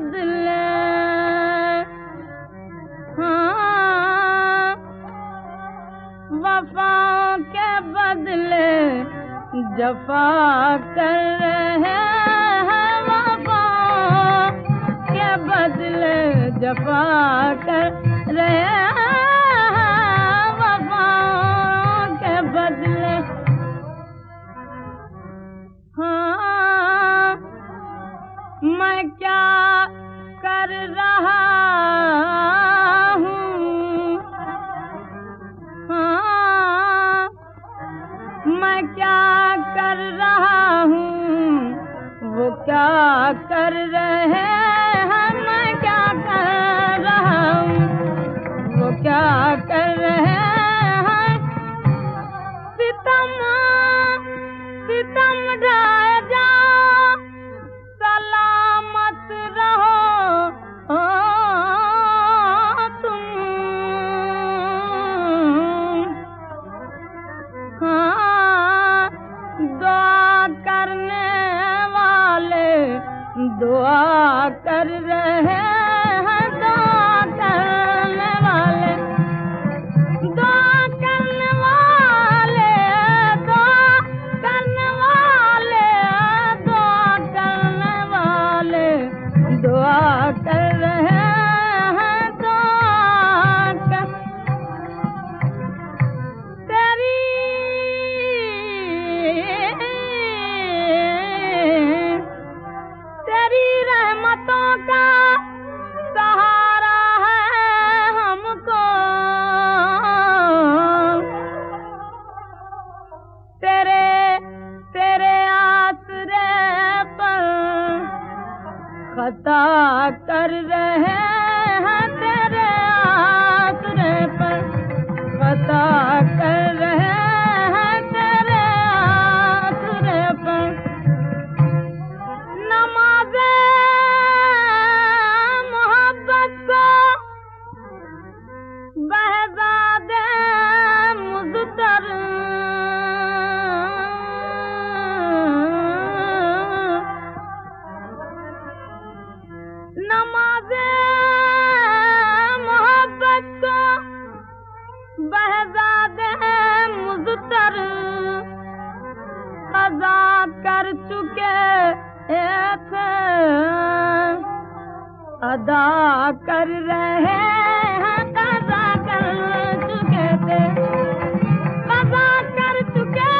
बदले। हाँ, वफाओं के बदले जफा कर रहे हैं वफाओं के बदले जफा कर रहे के बदले। हाँ मैं क्या कर रहा हूँ। हाँ मैं क्या कर रहा हूँ? वो क्या कर रहे दुआ कर रहे कर कर चुके थे अदा कर रहे हैं, अदा कर चुके थे। अदा कर चुके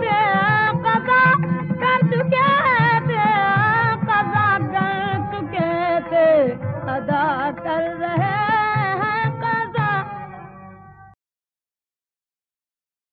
थे, अदा कर चुके थे, अदा कर चुके थे। अदा कर रहे